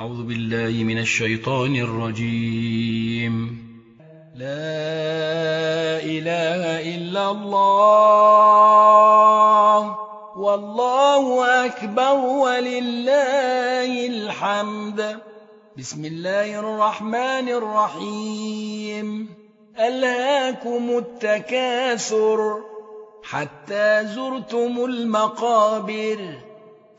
أعوذ بالله من الشيطان الرجيم. لا إله إلا الله والله أكبر ولله الحمد. بسم الله الرحمن الرحيم. ألهاكم التكاثر حتى زرتم المقابر.